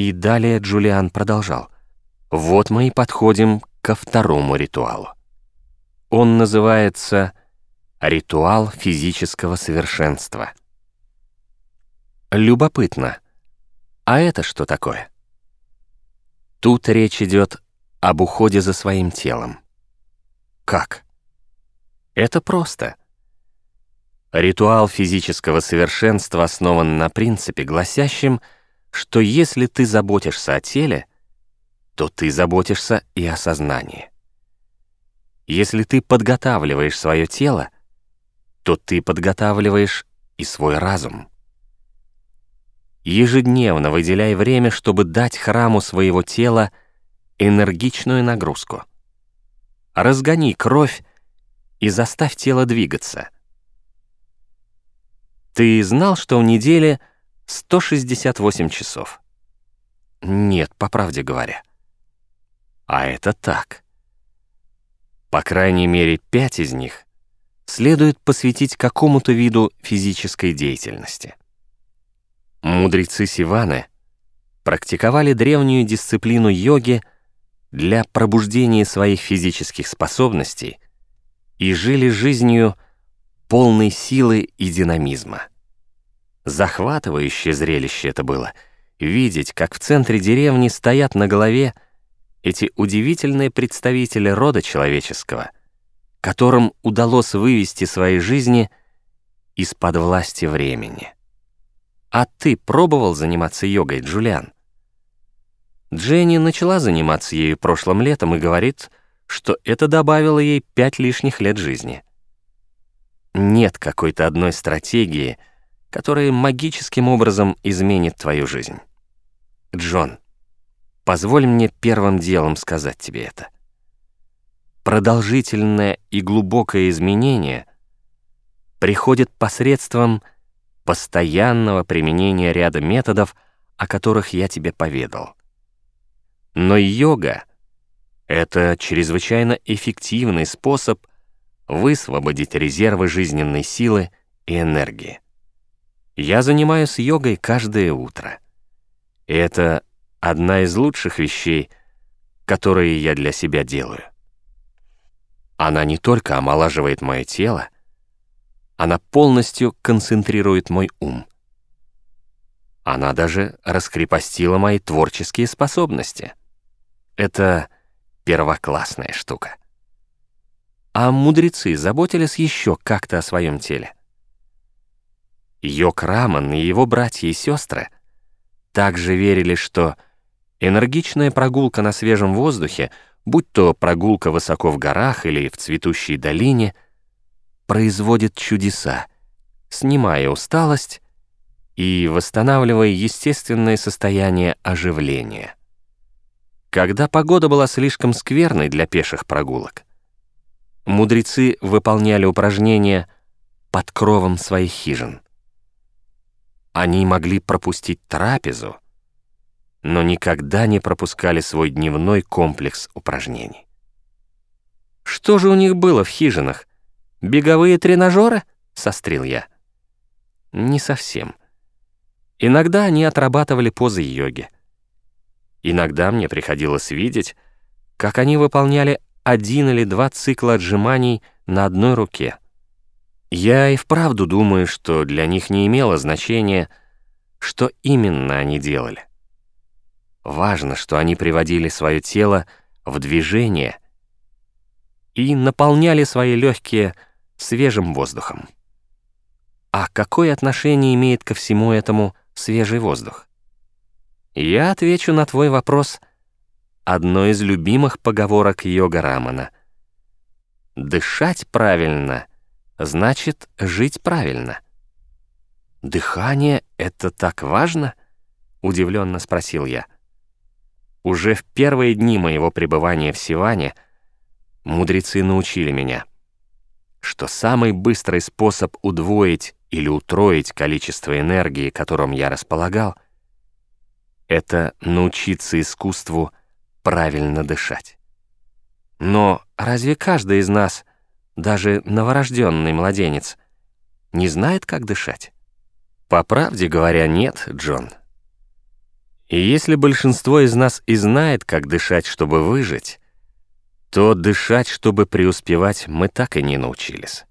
И далее Джулиан продолжал. Вот мы и подходим ко второму ритуалу. Он называется «Ритуал физического совершенства». Любопытно. А это что такое? Тут речь идет об уходе за своим телом. Как? Это просто. Ритуал физического совершенства основан на принципе, гласящем, что если ты заботишься о теле, то ты заботишься и о сознании. Если ты подготавливаешь свое тело, то ты подготавливаешь и свой разум. Ежедневно выделяй время, чтобы дать храму своего тела энергичную нагрузку. Разгони кровь и заставь тело двигаться. Ты знал, что в неделе 168 часов? Нет, по правде говоря. А это так. По крайней мере, пять из них следует посвятить какому-то виду физической деятельности. Мудрецы Сиваны практиковали древнюю дисциплину йоги для пробуждения своих физических способностей и жили жизнью полной силы и динамизма. Захватывающее зрелище это было — видеть, как в центре деревни стоят на голове эти удивительные представители рода человеческого, которым удалось вывести свои жизни из-под власти времени. А ты пробовал заниматься йогой, Джулиан? Дженни начала заниматься ею прошлым летом и говорит, что это добавило ей пять лишних лет жизни. Нет какой-то одной стратегии, которая магическим образом изменит твою жизнь. Джон, Позволь мне первым делом сказать тебе это. Продолжительное и глубокое изменение приходит посредством постоянного применения ряда методов, о которых я тебе поведал. Но йога — это чрезвычайно эффективный способ высвободить резервы жизненной силы и энергии. Я занимаюсь йогой каждое утро. И это одна из лучших вещей, которые я для себя делаю. Она не только омолаживает мое тело, она полностью концентрирует мой ум. Она даже раскрепостила мои творческие способности. Это первоклассная штука. А мудрецы заботились еще как-то о своем теле. Йок Раман и его братья и сестры также верили, что Энергичная прогулка на свежем воздухе, будь то прогулка высоко в горах или в цветущей долине, производит чудеса, снимая усталость и восстанавливая естественное состояние оживления. Когда погода была слишком скверной для пеших прогулок, мудрецы выполняли упражнения под кровом своих хижин. Они могли пропустить трапезу, но никогда не пропускали свой дневной комплекс упражнений. «Что же у них было в хижинах? Беговые тренажеры?» — сострил я. «Не совсем. Иногда они отрабатывали позы йоги. Иногда мне приходилось видеть, как они выполняли один или два цикла отжиманий на одной руке. Я и вправду думаю, что для них не имело значения, что именно они делали. Важно, что они приводили свое тело в движение и наполняли свои легкие свежим воздухом. А какое отношение имеет ко всему этому свежий воздух? Я отвечу на твой вопрос одной из любимых поговорок йога Рамана. Дышать правильно значит жить правильно. Дыхание — это так важно? Удивленно спросил я. Уже в первые дни моего пребывания в Сиване мудрецы научили меня, что самый быстрый способ удвоить или утроить количество энергии, которым я располагал, это научиться искусству правильно дышать. Но разве каждый из нас, даже новорожденный младенец, не знает, как дышать? По правде говоря, нет, Джон. И если большинство из нас и знает, как дышать, чтобы выжить, то дышать, чтобы преуспевать, мы так и не научились.